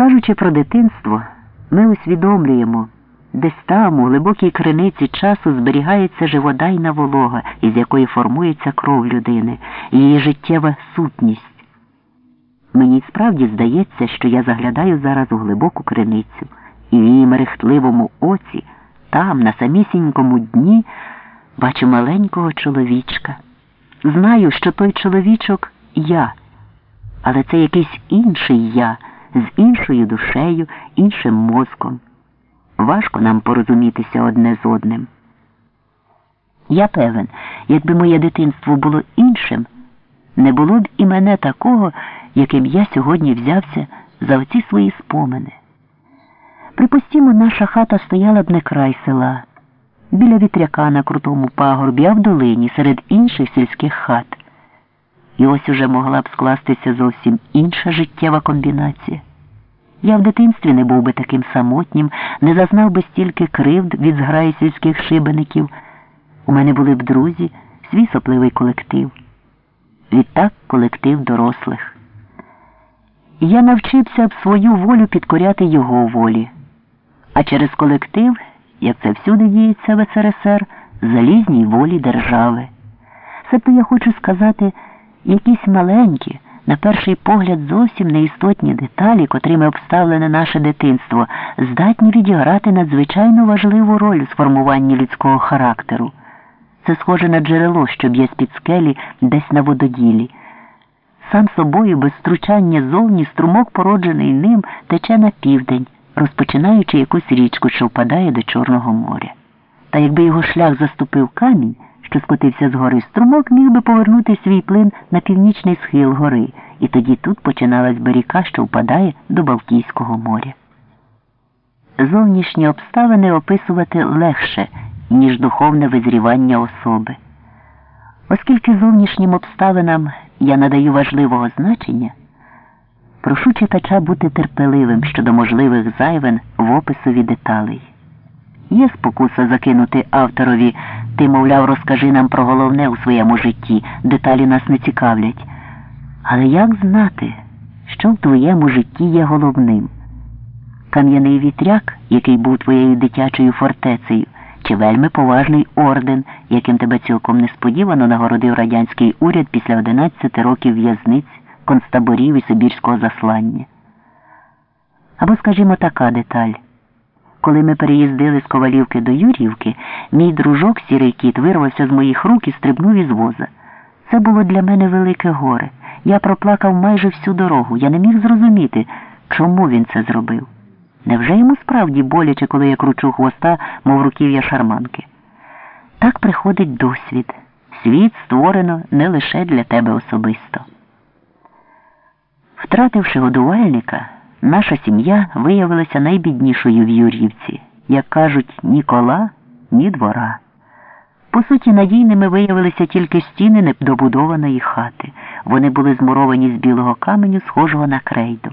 Кажучи про дитинство, ми усвідомлюємо, десь там, у глибокій криниці часу зберігається живодайна волога, із якої формується кров людини, її життєва сутність. Мені справді здається, що я заглядаю зараз у глибоку криницю, і в її мерехтливому оці, там, на самісінькому дні, бачу маленького чоловічка. Знаю, що той чоловічок я, але це якийсь інший я з іншою душею, іншим мозком. Важко нам порозумітися одне з одним. Я певен, якби моє дитинство було іншим, не було б і мене такого, яким я сьогодні взявся за оці свої спомини. Припустімо, наша хата стояла б не край села, біля вітряка на крутому пагорбі, а в долині серед інших сільських хат. І ось уже могла б скластися зовсім інша життєва комбінація. Я в дитинстві не був би таким самотнім, не зазнав би стільки кривд від зграї сільських шибеників. У мене були б друзі, свій сопливий колектив. Відтак колектив дорослих. Я навчився б свою волю підкоряти його волі, а через колектив, як це всюди діється в СРСР, залізній волі держави. Себто я хочу сказати, якісь маленькі, на перший погляд, зовсім неістотні деталі, котрими обставлене наше дитинство, здатні відіграти надзвичайно важливу роль у сформуванні людського характеру. Це схоже на джерело, що б'є з-під скелі десь на вододілі. Сам собою, без втручання зовні, струмок, породжений ним, тече на південь, розпочинаючи якусь річку, що впадає до Чорного моря. Та якби його шлях заступив камінь, що скотився з гори, струмок міг би повернути свій плин на північний схил гори, і тоді тут починалась би ріка, що впадає до Балтійського моря. Зовнішні обставини описувати легше, ніж духовне визрівання особи. Оскільки зовнішнім обставинам я надаю важливого значення, прошу читача бути терпеливим щодо можливих зайвин в описові деталей. Є спокуса закинути авторові, ти, мовляв, розкажи нам про головне у своєму житті, деталі нас не цікавлять. Але як знати, що в твоєму житті є головним? Кам'яний вітряк, який був твоєю дитячою фортецею, чи вельми поважний орден, яким тебе цілком несподівано нагородив радянський уряд після 11 років в'язниць, концтаборів і Сибірського заслання. Або, скажімо, така деталь. Коли ми переїздили з Ковалівки до Юрівки, мій дружок сірий кіт вирвався з моїх рук і стрибнув із воза. Це було для мене велике горе. Я проплакав майже всю дорогу. Я не міг зрозуміти, чому він це зробив. Невже йому справді боляче, коли я кручу хвоста, мов руків'я шарманки? Так приходить досвід. Світ створено не лише для тебе особисто. Втративши годувальника, наша сім'я виявилася найбіднішою в Юр'ївці, як кажуть, ні кола, ні двора. По суті, надійними виявилися тільки стіни недобудованої хати. Вони були змуровані з білого каменю, схожого на крейду.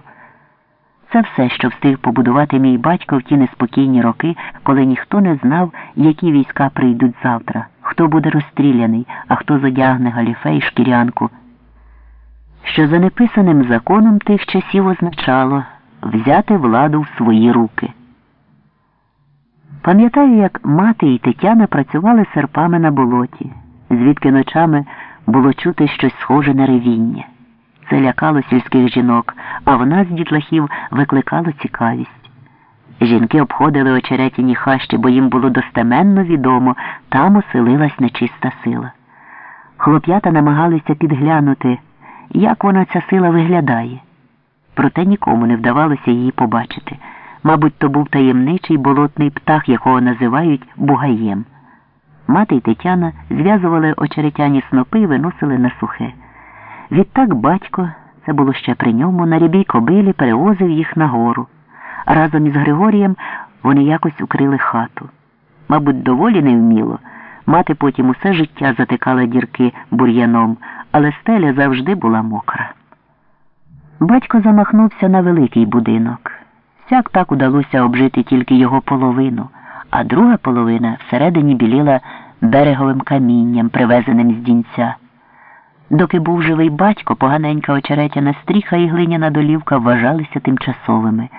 Це все, що встиг побудувати мій батько в ті неспокійні роки, коли ніхто не знав, які війська прийдуть завтра, хто буде розстріляний, а хто задягне галіфе і шкірянку. Що за неписаним законом тих часів означало взяти владу в свої руки. Пам'ятаю, як мати і Тетяна працювали серпами на болоті, звідки ночами було чути щось схоже на ревіння. Це лякало сільських жінок, а в нас, дітлахів, викликало цікавість. Жінки обходили очеретяні хащі, бо їм було достеменно відомо, там оселилась нечиста сила. Хлоп'ята намагалися підглянути, як вона ця сила виглядає. Проте нікому не вдавалося її побачити. Мабуть, то був таємничий болотний птах, якого називають бугаєм. Мати й Тетяна зв'язували очеретяні снопи і виносили на сухе. Відтак батько, це було ще при ньому, на рябій кобилі перевозив їх нагору. А разом із Григорієм вони якось укрили хату. Мабуть, доволі невміло. Мати потім усе життя затикала дірки бур'яном, але стеля завжди була мокра. Батько замахнувся на великий будинок. Сяк так удалося обжити тільки його половину, а друга половина всередині біліла береговим камінням, привезеним з дінця. Доки був живий батько, поганенька очеретяна стріха і глиняна долівка вважалися тимчасовими.